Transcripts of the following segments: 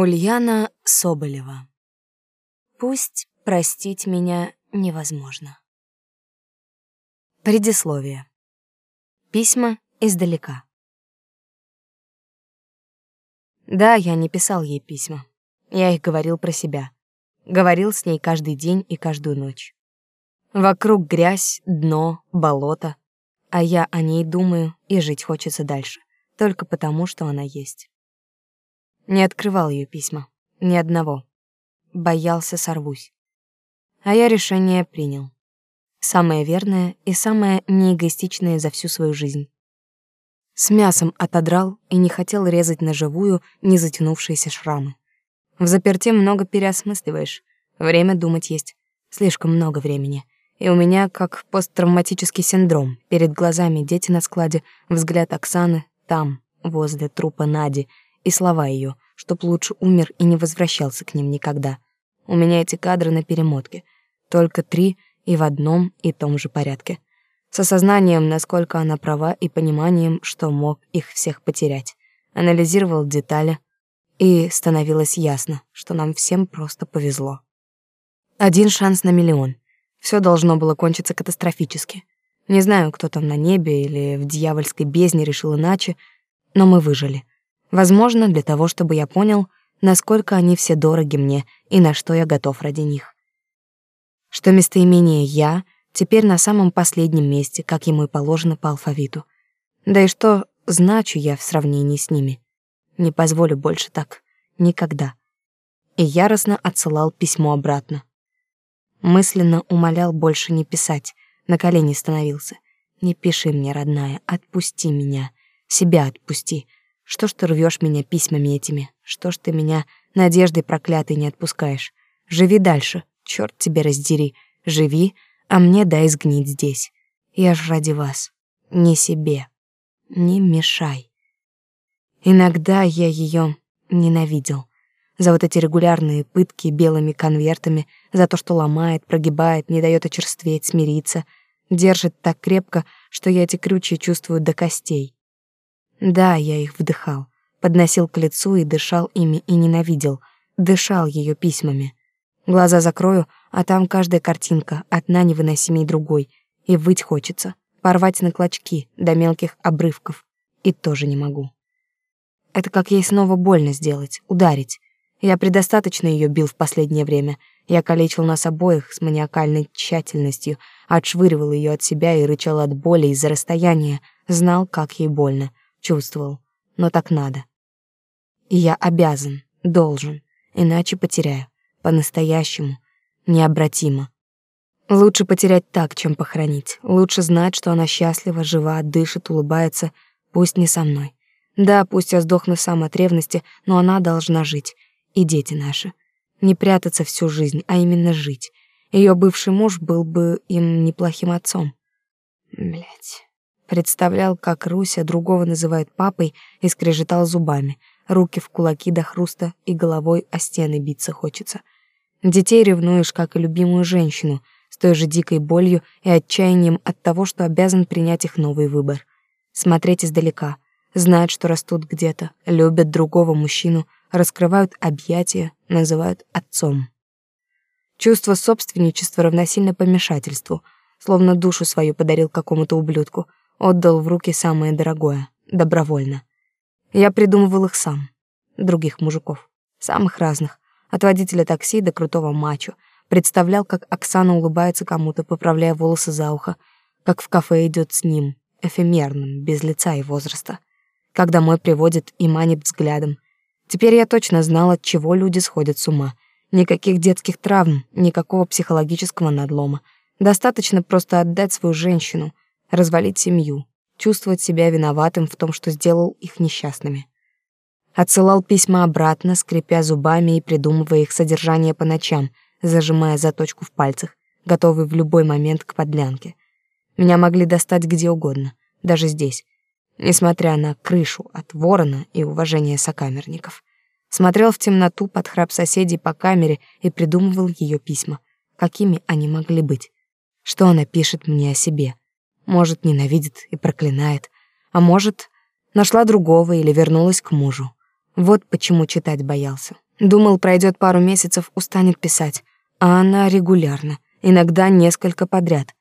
Ульяна Соболева. Пусть простить меня невозможно. Предисловие. Письма издалека. Да, я не писал ей письма. Я их говорил про себя. Говорил с ней каждый день и каждую ночь. Вокруг грязь, дно, болото, а я о ней думаю и жить хочется дальше, только потому, что она есть. Не открывал ее письма. Ни одного. Боялся сорвусь. А я решение принял. Самое верное и самое неэгоистичное за всю свою жизнь. С мясом отодрал и не хотел резать на живую не шрамы. В заперте много переосмысливаешь. Время думать есть. Слишком много времени. И у меня как посттравматический синдром. Перед глазами дети на складе, взгляд Оксаны там, возле трупа Нади — и слова ее, чтоб лучше умер и не возвращался к ним никогда. У меня эти кадры на перемотке. Только три и в одном и том же порядке. С осознанием, насколько она права, и пониманием, что мог их всех потерять. Анализировал детали, и становилось ясно, что нам всем просто повезло. Один шанс на миллион. Все должно было кончиться катастрофически. Не знаю, кто там на небе или в дьявольской бездне решил иначе, но мы выжили. Возможно, для того, чтобы я понял, насколько они все дороги мне и на что я готов ради них. Что местоимение «я» теперь на самом последнем месте, как ему и положено по алфавиту. Да и что значу я в сравнении с ними. Не позволю больше так. Никогда. И яростно отсылал письмо обратно. Мысленно умолял больше не писать, на колени становился. «Не пиши мне, родная, отпусти меня, себя отпусти, что ж ты рвешь меня письмами этими? Что ж ты меня надеждой проклятой не отпускаешь? Живи дальше, черт тебя раздери. Живи, а мне дай сгнить здесь. Я ж ради вас, не себе. Не мешай. Иногда я ее ненавидел. За вот эти регулярные пытки белыми конвертами, за то, что ломает, прогибает, не дает очерстветь, смириться, держит так крепко, что я эти крючья чувствую до костей. Да, я их вдыхал, подносил к лицу и дышал ими и ненавидел, дышал ее письмами. Глаза закрою, а там каждая картинка, одна невыносимей другой, и выть хочется, порвать на клочки до мелких обрывков, и тоже не могу. Это как ей снова больно сделать, ударить. Я предостаточно ее бил в последнее время. Я калечил нас обоих с маниакальной тщательностью, отшвыривал ее от себя и рычал от боли из-за расстояния, знал, как ей больно чувствовал, но так надо. Я обязан, должен, иначе потеряю. По-настоящему, необратимо. Лучше потерять так, чем похоронить. Лучше знать, что она счастлива, жива, дышит, улыбается, пусть не со мной. Да, пусть я сдохну сам от ревности, но она должна жить. И дети наши. Не прятаться всю жизнь, а именно жить. Ее бывший муж был бы им неплохим отцом. Блять. Представлял, как Руся другого называет папой и скрежетал зубами, руки в кулаки до хруста и головой о стены биться хочется. Детей ревнуешь, как и любимую женщину, с той же дикой болью и отчаянием от того, что обязан принять их новый выбор. Смотреть издалека, знать, что растут где-то, любят другого мужчину, раскрывают объятия, называют отцом. Чувство собственничества равносильно помешательству, словно душу свою подарил какому-то ублюдку — Отдал в руки самое дорогое, добровольно. Я придумывал их сам. Других мужиков. Самых разных. От водителя такси до крутого мачо. Представлял, как Оксана улыбается кому-то, поправляя волосы за ухо. Как в кафе идет с ним, эфемерным, без лица и возраста. Как домой приводит и манит взглядом. Теперь я точно знал, от чего люди сходят с ума. Никаких детских травм, никакого психологического надлома. Достаточно просто отдать свою женщину — развалить семью, чувствовать себя виноватым в том, что сделал их несчастными. Отсылал письма обратно, скрипя зубами и придумывая их содержание по ночам, зажимая заточку в пальцах, готовый в любой момент к подлянке. Меня могли достать где угодно, даже здесь, несмотря на крышу от ворона и уважение сокамерников. Смотрел в темноту под храп соседей по камере и придумывал ее письма. Какими они могли быть? Что она пишет мне о себе? Может, ненавидит и проклинает, а может, нашла другого или вернулась к мужу. Вот почему читать боялся. Думал, пройдет пару месяцев, устанет писать, а она регулярно, иногда несколько подряд.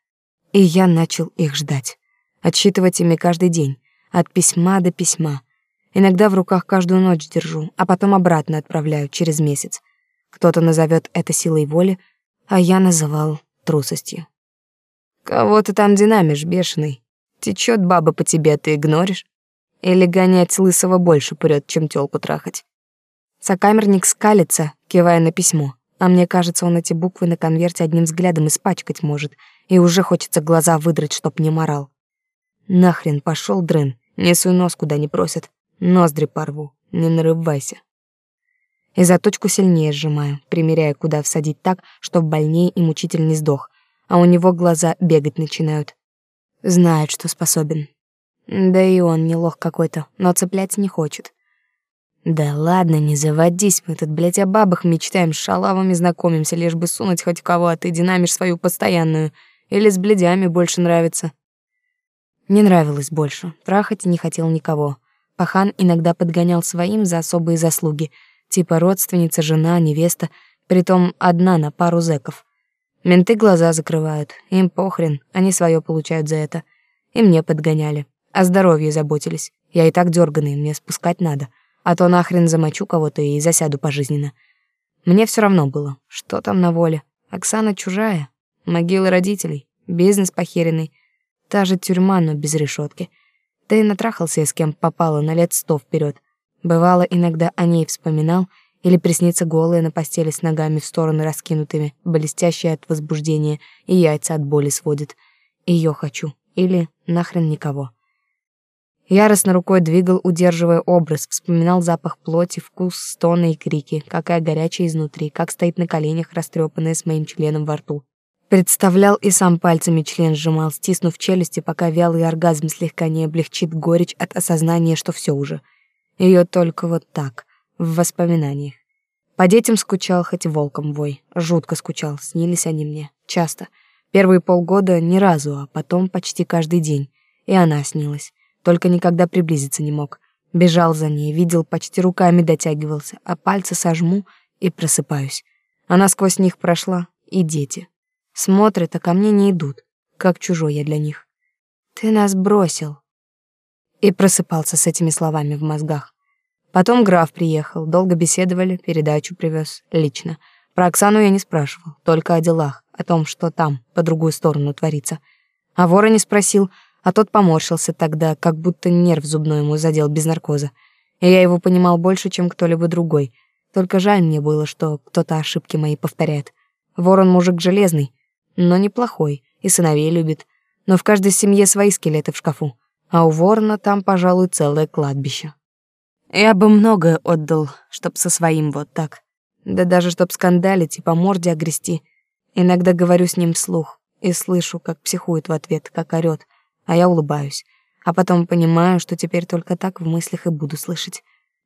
И я начал их ждать, отсчитывать ими каждый день, от письма до письма. Иногда в руках каждую ночь держу, а потом обратно отправляю через месяц. Кто-то назовет это силой воли, а я называл трусостью. Кого ты там динамишь, бешеный? Течет баба по тебе, а ты игноришь? Или гонять лысого больше прёт, чем тёлку трахать? Сокамерник скалится, кивая на письмо, а мне кажется, он эти буквы на конверте одним взглядом испачкать может, и уже хочется глаза выдрать, чтоб не морал. Нахрен пошел дрын, не суй нос куда не просят, ноздри порву, не нарывайся. И за точку сильнее сжимаю, примеряя, куда всадить так, чтоб больнее и мучитель не сдох, а у него глаза бегать начинают. Знает, что способен. Да и он не лох какой-то, но цеплять не хочет. Да ладно, не заводись, мы тут, блядь, о бабах мечтаем, с шалавами знакомимся, лишь бы сунуть хоть кого, а ты динамишь свою постоянную. Или с бледями больше нравится. Не нравилось больше, трахать не хотел никого. Пахан иногда подгонял своим за особые заслуги, типа родственница, жена, невеста, притом одна на пару зэков. Менты глаза закрывают, им похрен, они свое получают за это. И мне подгоняли, о здоровье заботились. Я и так дёрганый, мне спускать надо а то нахрен замочу кого-то и засяду пожизненно. Мне все равно было, что там на воле. Оксана чужая, могилы родителей, бизнес похеренный, та же тюрьма, но без решетки. Да и натрахался я с кем попало на лет сто вперед. Бывало, иногда о ней вспоминал или приснится голая на постели с ногами в стороны раскинутыми, блестящая от возбуждения, и яйца от боли сводит. Ее хочу. Или нахрен никого. Яростно рукой двигал, удерживая образ, вспоминал запах плоти, вкус, стоны и крики, какая горячая изнутри, как стоит на коленях, растрепанная с моим членом во рту. Представлял и сам пальцами член сжимал, стиснув челюсти, пока вялый оргазм слегка не облегчит горечь от осознания, что все уже. Ее только вот так, в воспоминаниях. По детям скучал, хоть волком вой. Жутко скучал, снились они мне. Часто. Первые полгода ни разу, а потом почти каждый день. И она снилась только никогда приблизиться не мог. Бежал за ней, видел, почти руками дотягивался, а пальцы сожму и просыпаюсь. Она сквозь них прошла, и дети. Смотрят, а ко мне не идут, как чужой я для них. «Ты нас бросил». И просыпался с этими словами в мозгах. Потом граф приехал, долго беседовали, передачу привез лично. Про Оксану я не спрашивал, только о делах, о том, что там, по другую сторону творится. А вора не спросил, а тот поморщился тогда, как будто нерв зубной ему задел без наркоза. И я его понимал больше, чем кто-либо другой. Только жаль мне было, что кто-то ошибки мои повторяет. Ворон мужик железный, но неплохой, и сыновей любит. Но в каждой семье свои скелеты в шкафу, а у ворона там, пожалуй, целое кладбище. Я бы многое отдал, чтоб со своим вот так. Да даже чтоб скандалить и по морде огрести. Иногда говорю с ним вслух и слышу, как психует в ответ, как орёт — а я улыбаюсь, а потом понимаю, что теперь только так в мыслях и буду слышать.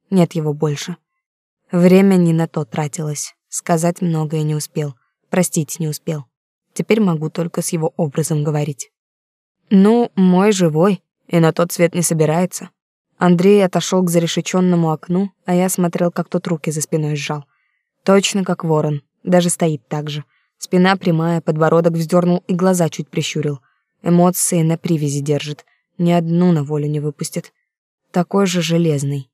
Нет его больше. Время не на то тратилось. Сказать многое не успел, простить не успел. Теперь могу только с его образом говорить. Ну, мой живой, и на тот свет не собирается. Андрей отошел к зарешеченному окну, а я смотрел, как тот руки за спиной сжал. Точно как ворон, даже стоит так же. Спина прямая, подбородок вздернул и глаза чуть прищурил — Эмоции на привязи держит, ни одну на волю не выпустит. Такой же железный.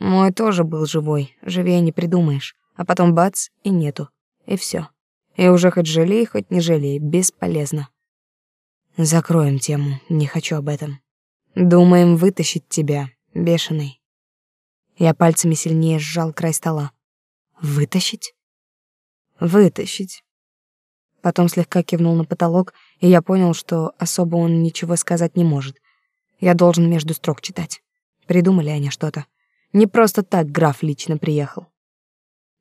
Мой тоже был живой, живее не придумаешь. А потом бац, и нету. И все. И уже хоть жалей, хоть не жалей, бесполезно. Закроем тему, не хочу об этом. Думаем вытащить тебя, бешеный. Я пальцами сильнее сжал край стола. Вытащить? Вытащить. Потом слегка кивнул на потолок, и я понял, что особо он ничего сказать не может. Я должен между строк читать. Придумали они что-то. Не просто так граф лично приехал.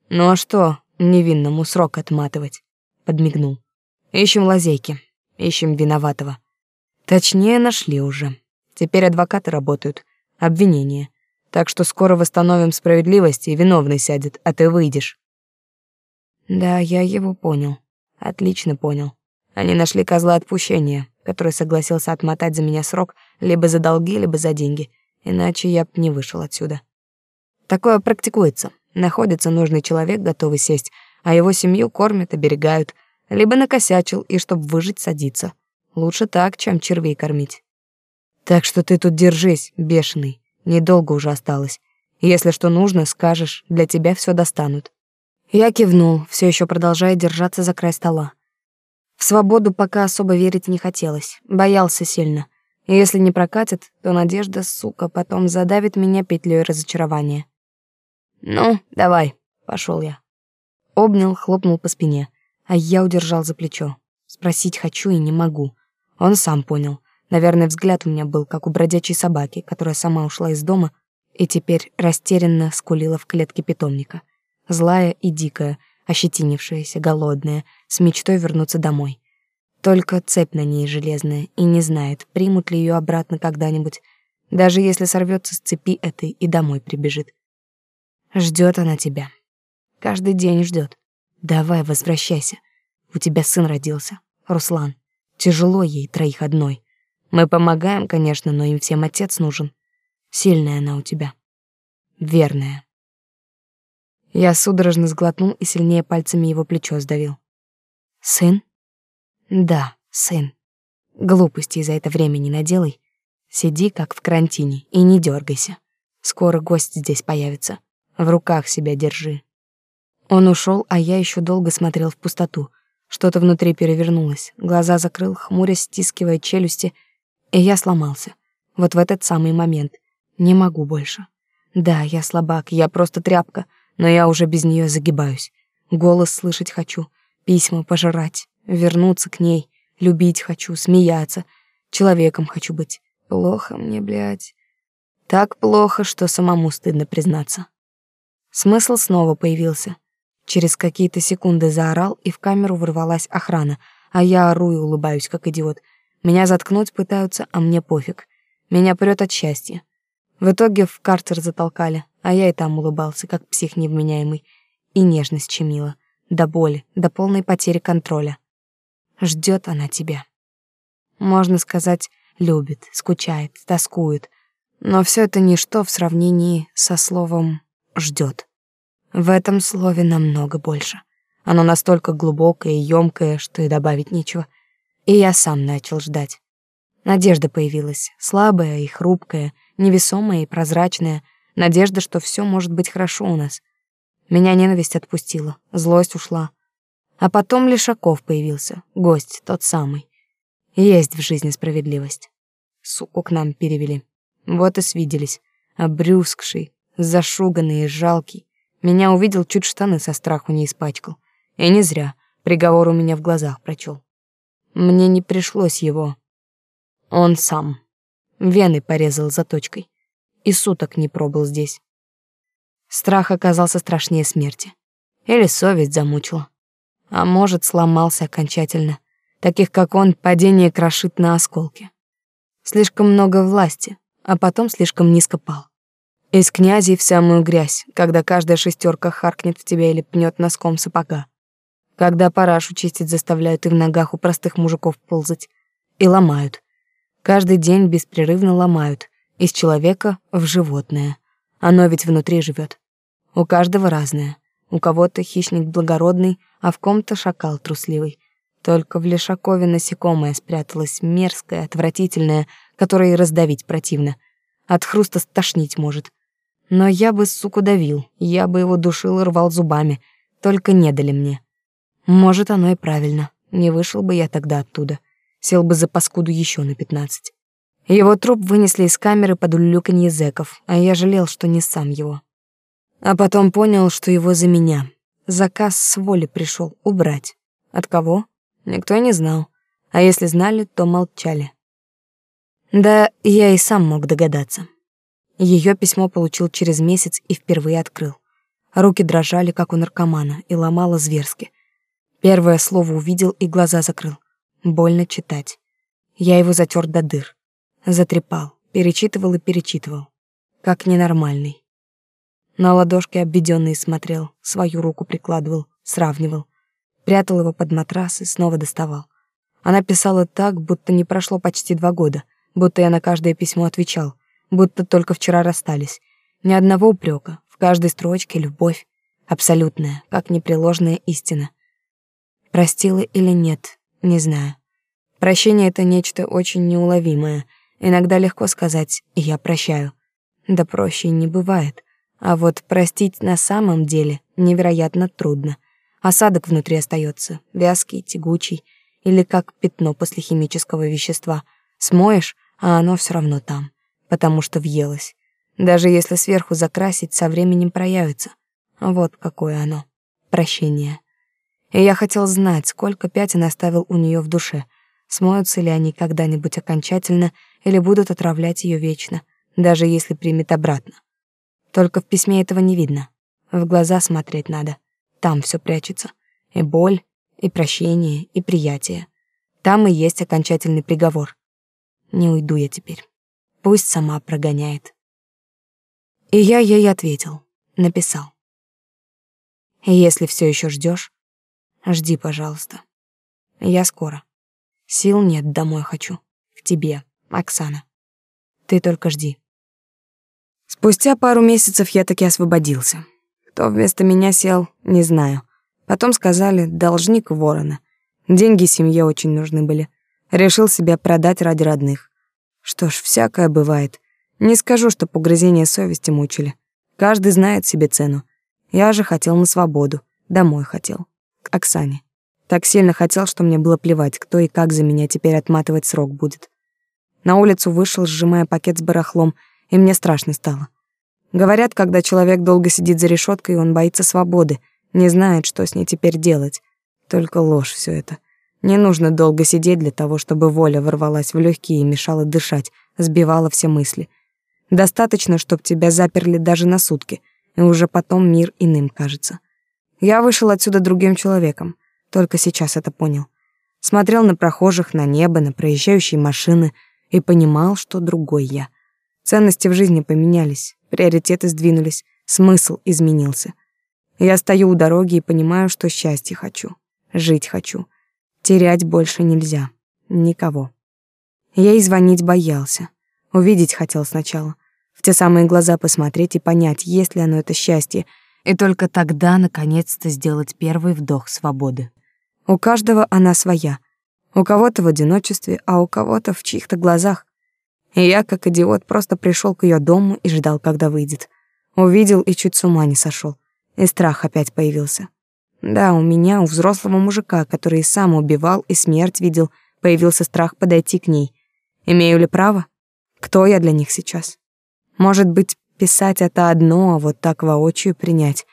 «Ну а что невинному срок отматывать?» — подмигнул. «Ищем лазейки, ищем виноватого. Точнее, нашли уже. Теперь адвокаты работают, обвинения. Так что скоро восстановим справедливость, и виновный сядет, а ты выйдешь». Да, я его понял. Отлично понял. Они нашли козла отпущения, который согласился отмотать за меня срок либо за долги, либо за деньги. Иначе я б не вышел отсюда. Такое практикуется. Находится нужный человек, готовый сесть, а его семью кормят, оберегают. Либо накосячил и, чтобы выжить, садится. Лучше так, чем червей кормить. Так что ты тут держись, бешеный. Недолго уже осталось. Если что нужно, скажешь, для тебя все достанут. Я кивнул, все еще продолжая держаться за край стола. В свободу пока особо верить не хотелось, боялся сильно. И если не прокатит, то надежда, сука, потом задавит меня петлей разочарования. «Ну, давай», — пошел я. Обнял, хлопнул по спине, а я удержал за плечо. Спросить хочу и не могу. Он сам понял. Наверное, взгляд у меня был, как у бродячей собаки, которая сама ушла из дома и теперь растерянно скулила в клетке питомника злая и дикая, ощетинившаяся, голодная, с мечтой вернуться домой. Только цепь на ней железная и не знает, примут ли ее обратно когда-нибудь, даже если сорвется с цепи этой и домой прибежит. Ждет она тебя. Каждый день ждет. Давай, возвращайся. У тебя сын родился, Руслан. Тяжело ей троих одной. Мы помогаем, конечно, но им всем отец нужен. Сильная она у тебя. Верная. Я судорожно сглотнул и сильнее пальцами его плечо сдавил. Сын? Да, сын. Глупости за это время не наделай. Сиди как в карантине и не дергайся. Скоро гость здесь появится. В руках себя держи. Он ушел, а я еще долго смотрел в пустоту. Что-то внутри перевернулось. Глаза закрыл, хмурясь, стискивая челюсти, и я сломался. Вот в этот самый момент. Не могу больше. Да, я слабак, я просто тряпка — но я уже без нее загибаюсь. Голос слышать хочу, письма пожрать, вернуться к ней, любить хочу, смеяться, человеком хочу быть. Плохо мне, блядь. Так плохо, что самому стыдно признаться. Смысл снова появился. Через какие-то секунды заорал, и в камеру ворвалась охрана, а я ору и улыбаюсь, как идиот. Меня заткнуть пытаются, а мне пофиг. Меня прёт от счастья. В итоге в карцер затолкали, а я и там улыбался, как псих невменяемый, и нежность чемила, до боли, до полной потери контроля. Ждет она тебя. Можно сказать, любит, скучает, тоскует, но все это ничто в сравнении со словом «ждет». В этом слове намного больше. Оно настолько глубокое и ёмкое, что и добавить нечего. И я сам начал ждать. Надежда появилась, слабая и хрупкая, невесомая и прозрачная, надежда, что все может быть хорошо у нас. Меня ненависть отпустила, злость ушла. А потом Лешаков появился, гость, тот самый. Есть в жизни справедливость. Суку к нам перевели. Вот и свиделись. Обрюзгший, зашуганный и жалкий. Меня увидел, чуть штаны со страху не испачкал. И не зря. Приговор у меня в глазах прочел. Мне не пришлось его. Он сам. Вены порезал заточкой. И суток не пробыл здесь. Страх оказался страшнее смерти. Или совесть замучила. А может, сломался окончательно. Таких, как он, падение крошит на осколки. Слишком много власти, а потом слишком низко пал. Из князей в самую грязь, когда каждая шестерка харкнет в тебя или пнет носком сапога. Когда парашу чистить заставляют и в ногах у простых мужиков ползать. И ломают. Каждый день беспрерывно ломают из человека в животное. Оно ведь внутри живет. У каждого разное. У кого-то хищник благородный, а в ком-то шакал трусливый. Только в Лешакове насекомое спряталось, мерзкое, отвратительное, которое и раздавить противно. От хруста стошнить может. Но я бы, суку, давил, я бы его душил и рвал зубами, только не дали мне. Может, оно и правильно, не вышел бы я тогда оттуда сел бы за паскуду еще на пятнадцать. Его труп вынесли из камеры под улюлюканье зэков, а я жалел, что не сам его. А потом понял, что его за меня. Заказ с воли пришел убрать. От кого? Никто не знал. А если знали, то молчали. Да, я и сам мог догадаться. Ее письмо получил через месяц и впервые открыл. Руки дрожали, как у наркомана, и ломало зверски. Первое слово увидел и глаза закрыл. Больно читать. Я его затер до дыр. Затрепал, перечитывал и перечитывал. Как ненормальный. На ладошки обведённые смотрел, свою руку прикладывал, сравнивал. Прятал его под матрас и снова доставал. Она писала так, будто не прошло почти два года, будто я на каждое письмо отвечал, будто только вчера расстались. Ни одного упрека, в каждой строчке любовь. абсолютная, как непреложная истина. Простила или нет, не знаю. Прощение — это нечто очень неуловимое. Иногда легко сказать «я прощаю». Да проще не бывает. А вот простить на самом деле невероятно трудно. Осадок внутри остается, вязкий, тягучий, или как пятно после химического вещества. Смоешь, а оно все равно там, потому что въелось. Даже если сверху закрасить, со временем проявится. Вот какое оно. Прощение. И я хотел знать, сколько пятен оставил у нее в душе. Смоются ли они когда-нибудь окончательно или будут отравлять ее вечно, даже если примет обратно. Только в письме этого не видно. В глаза смотреть надо. Там все прячется. И боль, и прощение, и приятие. Там и есть окончательный приговор. Не уйду я теперь. Пусть сама прогоняет. И я ей ответил, написал. Если все еще ждешь, жди, пожалуйста. Я скоро. Сил нет, домой хочу. К тебе, Оксана. Ты только жди. Спустя пару месяцев я таки освободился. Кто вместо меня сел, не знаю. Потом сказали, должник ворона. Деньги семье очень нужны были. Решил себя продать ради родных. Что ж, всякое бывает. Не скажу, что погрызения совести мучили. Каждый знает себе цену. Я же хотел на свободу. Домой хотел. Оксане. Так сильно хотел, что мне было плевать, кто и как за меня теперь отматывать срок будет. На улицу вышел, сжимая пакет с барахлом, и мне страшно стало. Говорят, когда человек долго сидит за решеткой, он боится свободы, не знает, что с ней теперь делать. Только ложь все это. Не нужно долго сидеть для того, чтобы воля ворвалась в легкие и мешала дышать, сбивала все мысли. Достаточно, чтобы тебя заперли даже на сутки, и уже потом мир иным кажется. Я вышел отсюда другим человеком, только сейчас это понял. Смотрел на прохожих, на небо, на проезжающие машины и понимал, что другой я. Ценности в жизни поменялись, приоритеты сдвинулись, смысл изменился. Я стою у дороги и понимаю, что счастье хочу, жить хочу. Терять больше нельзя. Никого. Я и звонить боялся. Увидеть хотел сначала. В те самые глаза посмотреть и понять, есть ли оно это счастье, и только тогда, наконец-то, сделать первый вдох свободы. У каждого она своя. У кого-то в одиночестве, а у кого-то в чьих-то глазах. И я, как идиот, просто пришел к ее дому и ждал, когда выйдет. Увидел и чуть с ума не сошел. И страх опять появился. Да, у меня, у взрослого мужика, который сам убивал и смерть видел, появился страх подойти к ней. Имею ли право? Кто я для них сейчас? Может быть, писать это одно, а вот так воочию принять,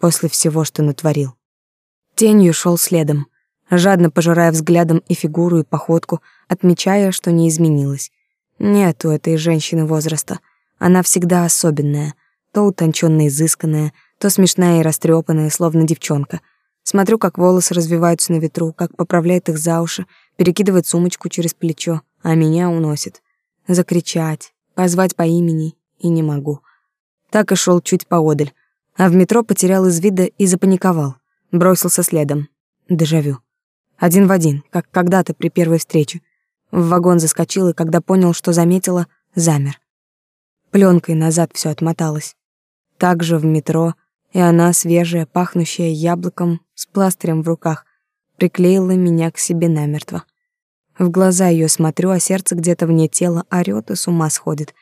после всего, что натворил. Тенью шел следом, жадно пожирая взглядом и фигуру, и походку, отмечая, что не изменилась. Нет у этой женщины возраста. Она всегда особенная, то утонченно изысканная, то смешная и растрепанная, словно девчонка. Смотрю, как волосы развиваются на ветру, как поправляет их за уши, перекидывает сумочку через плечо, а меня уносит. Закричать, позвать по имени и не могу. Так и шел чуть поодаль, а в метро потерял из вида и запаниковал. Бросился следом. Дежавю. Один в один, как когда-то при первой встрече. В вагон заскочил и, когда понял, что заметила, замер. Пленкой назад все отмоталось. Также в метро и она, свежая, пахнущая яблоком, с пластырем в руках, приклеила меня к себе намертво. В глаза ее смотрю, а сердце где-то вне тела орёт и с ума сходит.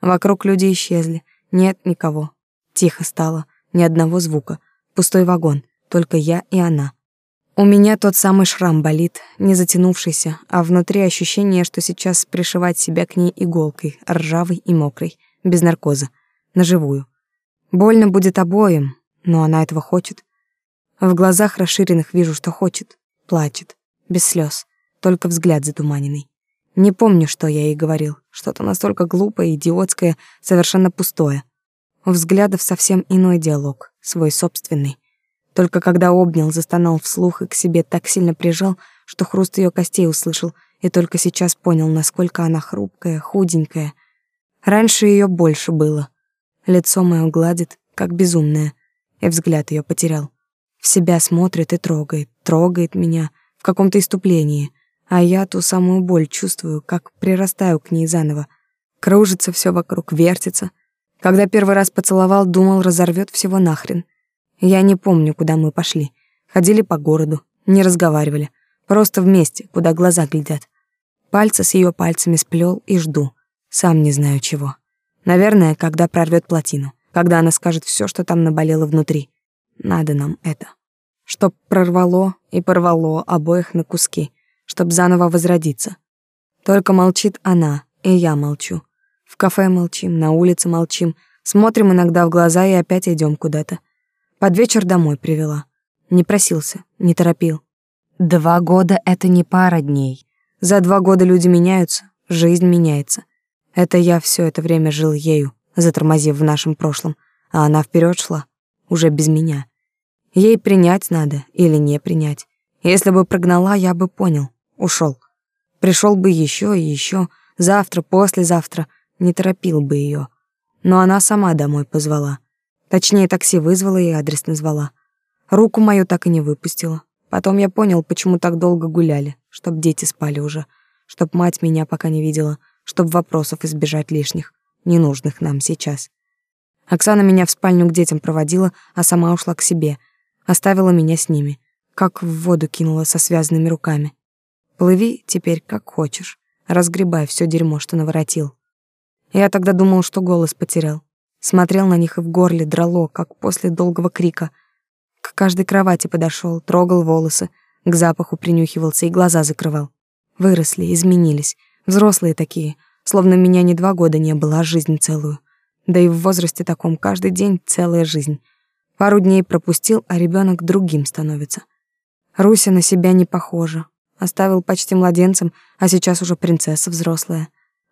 Вокруг люди исчезли, нет никого. Тихо стало, ни одного звука. Пустой вагон, только я и она. У меня тот самый шрам болит, не затянувшийся, а внутри ощущение, что сейчас пришивать себя к ней иголкой, ржавой и мокрой, без наркоза, на живую. Больно будет обоим, но она этого хочет. В глазах расширенных вижу, что хочет. Плачет. Без слез. Только взгляд затуманенный. Не помню, что я ей говорил. Что-то настолько глупое, идиотское, совершенно пустое. У взглядов совсем иной диалог, свой собственный. Только когда обнял, застонал вслух и к себе так сильно прижал, что хруст ее костей услышал, и только сейчас понял, насколько она хрупкая, худенькая. Раньше ее больше было. Лицо мое гладит, как безумное, и взгляд ее потерял. В себя смотрит и трогает, трогает меня в каком-то иступлении, а я ту самую боль чувствую, как прирастаю к ней заново. Кружится все вокруг, вертится. Когда первый раз поцеловал, думал, разорвет всего нахрен. Я не помню, куда мы пошли. Ходили по городу, не разговаривали. Просто вместе, куда глаза глядят. Пальцы с ее пальцами сплел и жду. Сам не знаю чего. Наверное, когда прорвет плотину. Когда она скажет все, что там наболело внутри. Надо нам это. Чтоб прорвало и порвало обоих на куски. Чтоб заново возродиться. Только молчит она, и я молчу. В кафе молчим, на улице молчим. Смотрим иногда в глаза и опять идем куда-то. Под вечер домой привела. Не просился, не торопил. Два года — это не пара дней. За два года люди меняются, жизнь меняется. Это я все это время жил ею, затормозив в нашем прошлом, а она вперед шла, уже без меня. Ей принять надо или не принять. Если бы прогнала, я бы понял, ушел. Пришел бы еще и еще, завтра, послезавтра, не торопил бы ее. Но она сама домой позвала. Точнее, такси вызвала и адрес назвала. Руку мою так и не выпустила. Потом я понял, почему так долго гуляли, чтоб дети спали уже, чтоб мать меня пока не видела, чтоб вопросов избежать лишних, ненужных нам сейчас. Оксана меня в спальню к детям проводила, а сама ушла к себе, оставила меня с ними, как в воду кинула со связанными руками. Плыви теперь как хочешь, разгребай все дерьмо, что наворотил. Я тогда думал, что голос потерял. Смотрел на них и в горле драло, как после долгого крика — к каждой кровати подошел, трогал волосы, к запаху принюхивался и глаза закрывал. Выросли, изменились, взрослые такие, словно меня не два года не было, а жизнь целую. Да и в возрасте таком каждый день целая жизнь. Пару дней пропустил, а ребенок другим становится. Руся на себя не похожа. Оставил почти младенцем, а сейчас уже принцесса взрослая.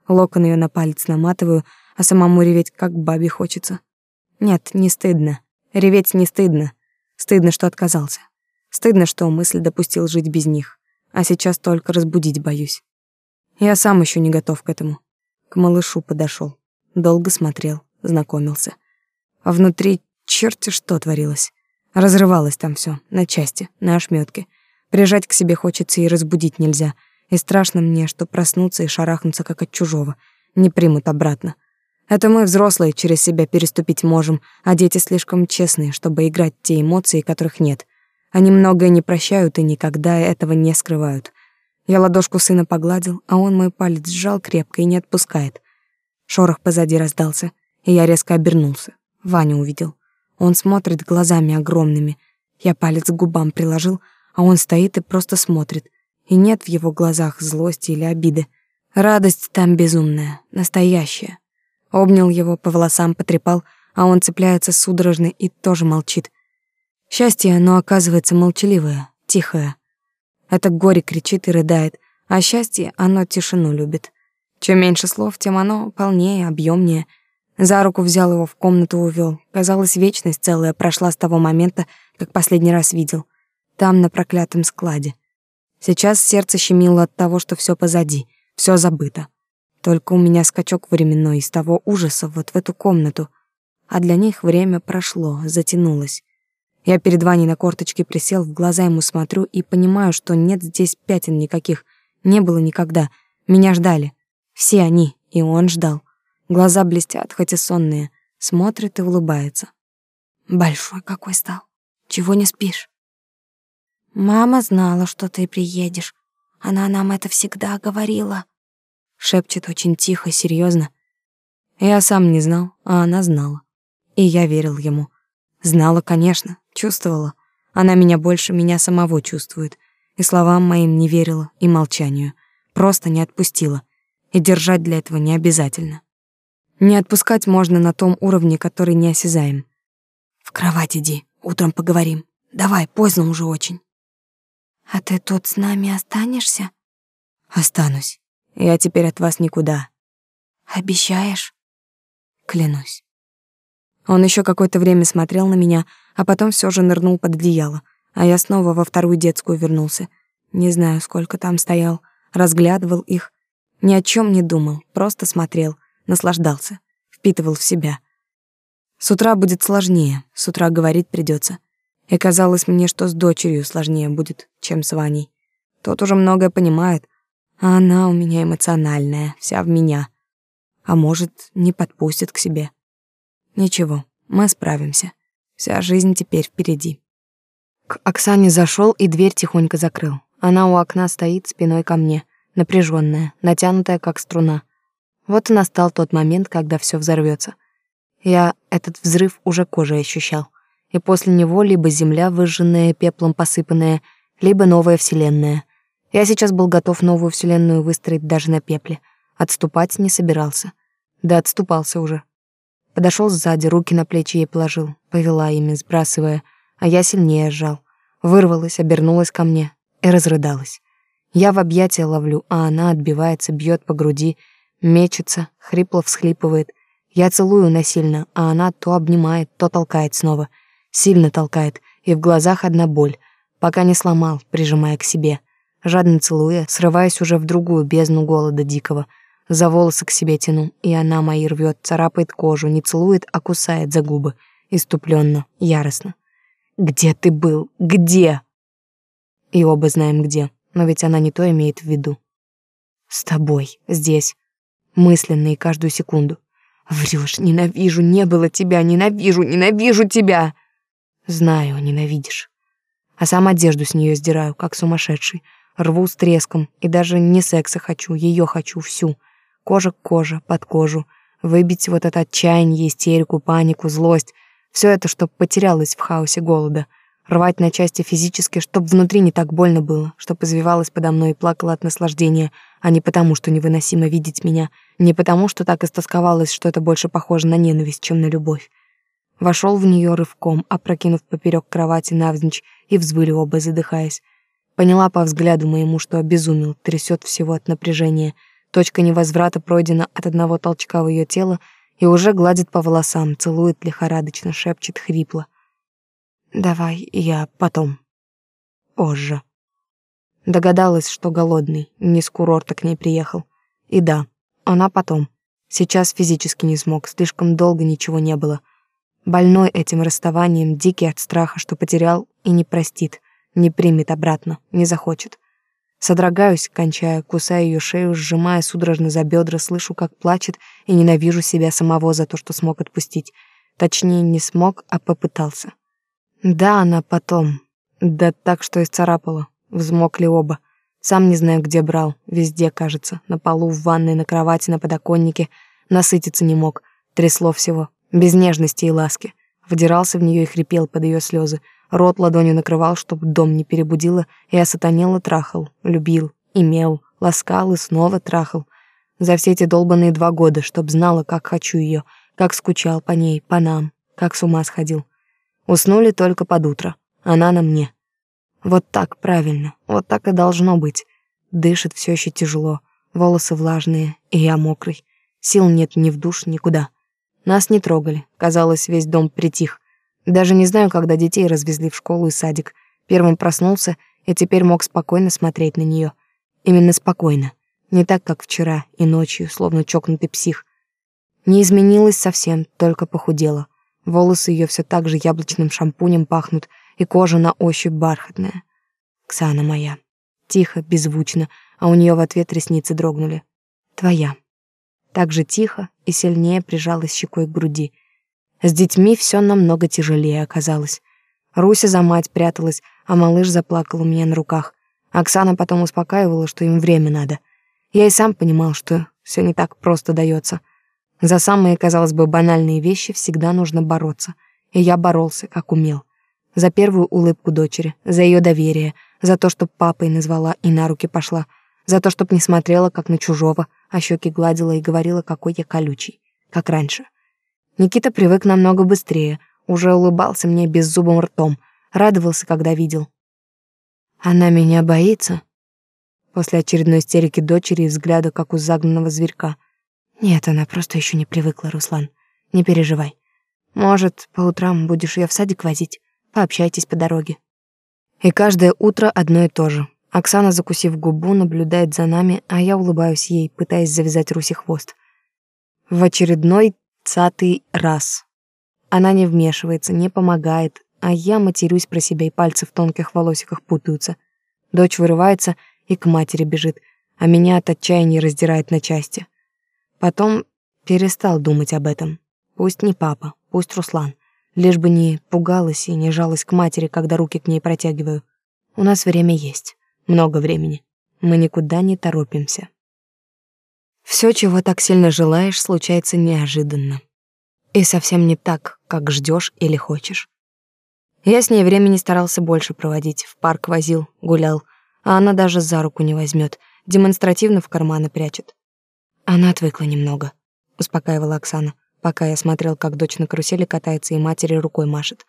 Локон ее на палец наматываю, а самому реветь как бабе хочется. Нет, не стыдно. Реветь не стыдно. Стыдно, что отказался. Стыдно, что мысль допустил жить без них. А сейчас только разбудить боюсь. Я сам еще не готов к этому. К малышу подошел, Долго смотрел, знакомился. А внутри черти что творилось. Разрывалось там все на части, на ошметки. Прижать к себе хочется и разбудить нельзя. И страшно мне, что проснуться и шарахнуться, как от чужого. Не примут обратно. Это мы, взрослые, через себя переступить можем, а дети слишком честные, чтобы играть те эмоции, которых нет. Они многое не прощают и никогда этого не скрывают. Я ладошку сына погладил, а он мой палец сжал крепко и не отпускает. Шорох позади раздался, и я резко обернулся. Ваня увидел. Он смотрит глазами огромными. Я палец к губам приложил, а он стоит и просто смотрит. И нет в его глазах злости или обиды. Радость там безумная, настоящая. Обнял его, по волосам потрепал, а он цепляется судорожно и тоже молчит. Счастье, оно оказывается молчаливое, тихое. Это горе кричит и рыдает, а счастье, оно тишину любит. Чем меньше слов, тем оно полнее, объемнее. За руку взял его в комнату увел. Казалось, вечность целая прошла с того момента, как последний раз видел. Там, на проклятом складе. Сейчас сердце щемило от того, что все позади, все забыто. Только у меня скачок временной из того ужаса вот в эту комнату, а для них время прошло, затянулось. Я перед Ваней на корточке присел, в глаза ему смотрю и понимаю, что нет здесь пятен никаких, не было никогда. Меня ждали. Все они, и он ждал. Глаза блестят, хоть и сонные, смотрит и улыбается. Большой какой стал. Чего не спишь? Мама знала, что ты приедешь. Она нам это всегда говорила шепчет очень тихо, серьезно. Я сам не знал, а она знала. И я верил ему. Знала, конечно, чувствовала. Она меня больше меня самого чувствует. И словам моим не верила, и молчанию. Просто не отпустила. И держать для этого не обязательно. Не отпускать можно на том уровне, который не осязаем. В кровать иди, утром поговорим. Давай, поздно уже очень. А ты тут с нами останешься? Останусь. Я теперь от вас никуда. Обещаешь? Клянусь. Он еще какое-то время смотрел на меня, а потом все же нырнул под одеяло, а я снова во вторую детскую вернулся. Не знаю, сколько там стоял, разглядывал их, ни о чем не думал, просто смотрел, наслаждался, впитывал в себя. С утра будет сложнее, с утра говорить придется. И казалось мне, что с дочерью сложнее будет, чем с Ваней. Тот уже многое понимает, а она у меня эмоциональная, вся в меня. А может, не подпустит к себе. Ничего, мы справимся. Вся жизнь теперь впереди. К Оксане зашел и дверь тихонько закрыл. Она у окна стоит спиной ко мне, напряженная, натянутая как струна. Вот и настал тот момент, когда все взорвется. Я этот взрыв уже кожей ощущал. И после него либо земля, выжженная, пеплом посыпанная, либо новая вселенная. Я сейчас был готов новую вселенную выстроить даже на пепле. Отступать не собирался. Да отступался уже. Подошел сзади, руки на плечи ей положил, повела ими, сбрасывая, а я сильнее сжал. Вырвалась, обернулась ко мне и разрыдалась. Я в объятия ловлю, а она отбивается, бьет по груди, мечется, хрипло всхлипывает. Я целую насильно, а она то обнимает, то толкает снова. Сильно толкает, и в глазах одна боль, пока не сломал, прижимая к себе. Жадно целуя, срываясь уже в другую бездну голода дикого — за волосы к себе тяну, и она мои рвет, царапает кожу, не целует, а кусает за губы, иступленно, яростно. «Где ты был? Где?» И оба знаем где, но ведь она не то имеет в виду. «С тобой, здесь, мысленно и каждую секунду. Врешь, ненавижу, не было тебя, ненавижу, ненавижу тебя!» Знаю, ненавидишь. А сам одежду с нее сдираю, как сумасшедший. Рву с треском, и даже не секса хочу, ее хочу всю — кожа к коже, под кожу, выбить вот это отчаяние, истерику, панику, злость, все это, чтоб потерялось в хаосе голода, рвать на части физически, чтоб внутри не так больно было, чтоб извивалась подо мной и плакала от наслаждения, а не потому, что невыносимо видеть меня, не потому, что так истосковалась, что это больше похоже на ненависть, чем на любовь. Вошел в нее рывком, опрокинув поперек кровати навзничь, и взвыли оба, задыхаясь. Поняла по взгляду моему, что обезумел, трясет всего от напряжения — Точка невозврата пройдена от одного толчка в ее тело и уже гладит по волосам, целует лихорадочно, шепчет хрипло. «Давай я потом. Позже». Догадалась, что голодный, не с курорта к ней приехал. И да, она потом. Сейчас физически не смог, слишком долго ничего не было. Больной этим расставанием, дикий от страха, что потерял и не простит, не примет обратно, не захочет. Содрогаюсь, кончая, кусая ее шею, сжимая судорожно за бедра, слышу, как плачет, и ненавижу себя самого за то, что смог отпустить. Точнее, не смог, а попытался. Да, она потом. Да так, что исцарапала. Взмокли оба. Сам не знаю, где брал. Везде, кажется. На полу, в ванной, на кровати, на подоконнике. Насытиться не мог. Трясло всего. Без нежности и ласки. Вдирался в нее и хрипел под ее слезы. Рот ладонью накрывал, чтоб дом не перебудило, и осатанело трахал, любил, имел, ласкал и снова трахал. За все эти долбанные два года, чтоб знала, как хочу ее, как скучал по ней, по нам, как с ума сходил. Уснули только под утро, она на мне. Вот так правильно, вот так и должно быть. Дышит все еще тяжело, волосы влажные, и я мокрый. Сил нет ни в душ, никуда. Нас не трогали, казалось, весь дом притих. Даже не знаю, когда детей развезли в школу и садик. Первым проснулся и теперь мог спокойно смотреть на нее. Именно спокойно. Не так, как вчера и ночью, словно чокнутый псих. Не изменилась совсем, только похудела. Волосы ее все так же яблочным шампунем пахнут, и кожа на ощупь бархатная. Ксана моя. Тихо, беззвучно, а у нее в ответ ресницы дрогнули. Твоя. Так же тихо и сильнее прижалась щекой к груди — с детьми все намного тяжелее оказалось. Руся за мать пряталась, а малыш заплакал у меня на руках. Оксана потом успокаивала, что им время надо. Я и сам понимал, что все не так просто дается. За самые, казалось бы, банальные вещи всегда нужно бороться. И я боролся, как умел. За первую улыбку дочери, за ее доверие, за то, что папой назвала и на руки пошла, за то, чтоб не смотрела, как на чужого, а щеки гладила и говорила, какой я колючий, как раньше. Никита привык намного быстрее, уже улыбался мне беззубым ртом, радовался, когда видел. Она меня боится? После очередной истерики дочери и взгляда, как у загнанного зверька. Нет, она просто еще не привыкла, Руслан. Не переживай. Может, по утрам будешь ее в садик возить? Пообщайтесь по дороге. И каждое утро одно и то же. Оксана, закусив губу, наблюдает за нами, а я улыбаюсь ей, пытаясь завязать Руси хвост. В очередной Цатый раз. Она не вмешивается, не помогает, а я матерюсь про себя, и пальцы в тонких волосиках путаются. Дочь вырывается и к матери бежит, а меня от отчаяния раздирает на части. Потом перестал думать об этом. Пусть не папа, пусть Руслан. лишь бы не пугалась и не жалась к матери, когда руки к ней протягиваю. У нас время есть, много времени. Мы никуда не торопимся. Все, чего так сильно желаешь, случается неожиданно. И совсем не так, как ждешь или хочешь. Я с ней времени старался больше проводить, в парк возил, гулял, а она даже за руку не возьмет, демонстративно в карманы прячет. Она отвыкла немного, успокаивала Оксана, пока я смотрел, как дочь на карусели катается и матери рукой машет.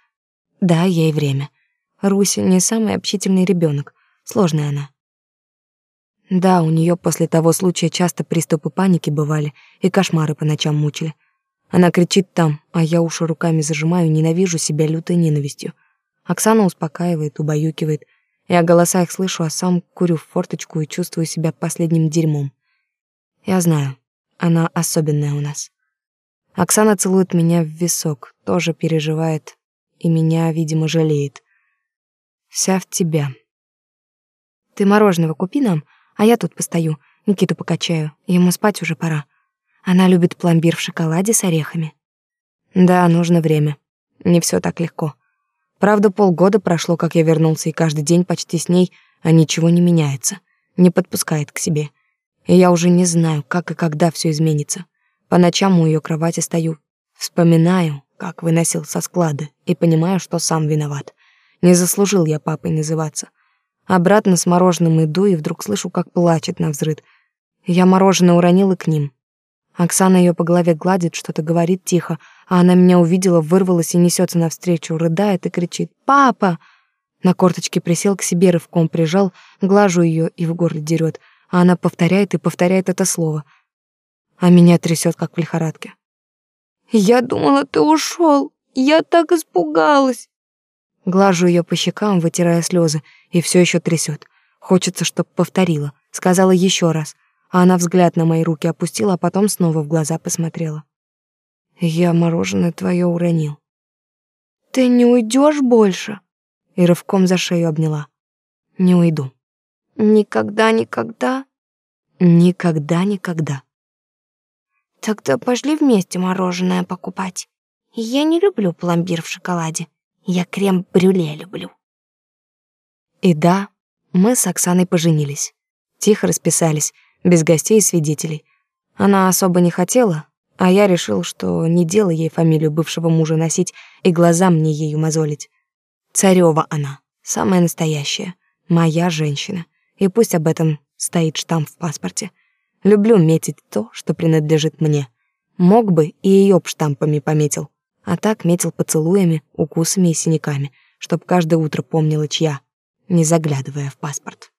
Да, ей время. Руся не самый общительный ребенок, сложная она. Да, у нее после того случая часто приступы паники бывали и кошмары по ночам мучили. Она кричит там, а я уши руками зажимаю, ненавижу себя лютой ненавистью. Оксана успокаивает, убаюкивает. Я голоса их слышу, а сам курю в форточку и чувствую себя последним дерьмом. Я знаю, она особенная у нас. Оксана целует меня в висок, тоже переживает и меня, видимо, жалеет. Вся в тебя. Ты мороженого купи нам, а я тут постою, Никиту покачаю. Ему спать уже пора. Она любит пломбир в шоколаде с орехами. Да, нужно время. Не все так легко. Правда, полгода прошло, как я вернулся, и каждый день почти с ней, а ничего не меняется. Не подпускает к себе. И я уже не знаю, как и когда все изменится. По ночам у ее кровати стою, вспоминаю, как выносил со склада, и понимаю, что сам виноват. Не заслужил я папой называться. Обратно с мороженым иду и вдруг слышу, как плачет на взрыд. Я мороженое уронил и к ним. Оксана ее по голове гладит, что-то говорит тихо, а она меня увидела, вырвалась и несется навстречу, рыдает и кричит «Папа!». На корточке присел к себе, рывком прижал, глажу ее и в горле дерет, а она повторяет и повторяет это слово. А меня трясет, как в лихорадке. «Я думала, ты ушел. Я так испугалась!» Глажу ее по щекам, вытирая слезы, и все еще трясет. Хочется, чтоб повторила, сказала еще раз, а она взгляд на мои руки опустила, а потом снова в глаза посмотрела. Я мороженое твое уронил. Ты не уйдешь больше? И рывком за шею обняла. Не уйду. Никогда, никогда? Никогда, никогда. Тогда пошли вместе мороженое покупать. Я не люблю пломбир в шоколаде. Я крем-брюле люблю. И да, мы с Оксаной поженились. Тихо расписались, без гостей и свидетелей. Она особо не хотела, а я решил, что не дело ей фамилию бывшего мужа носить и глаза мне ею мозолить. Царева она, самая настоящая, моя женщина. И пусть об этом стоит штамп в паспорте. Люблю метить то, что принадлежит мне. Мог бы и ее б штампами пометил а так метил поцелуями, укусами и синяками, чтоб каждое утро помнила чья, не заглядывая в паспорт.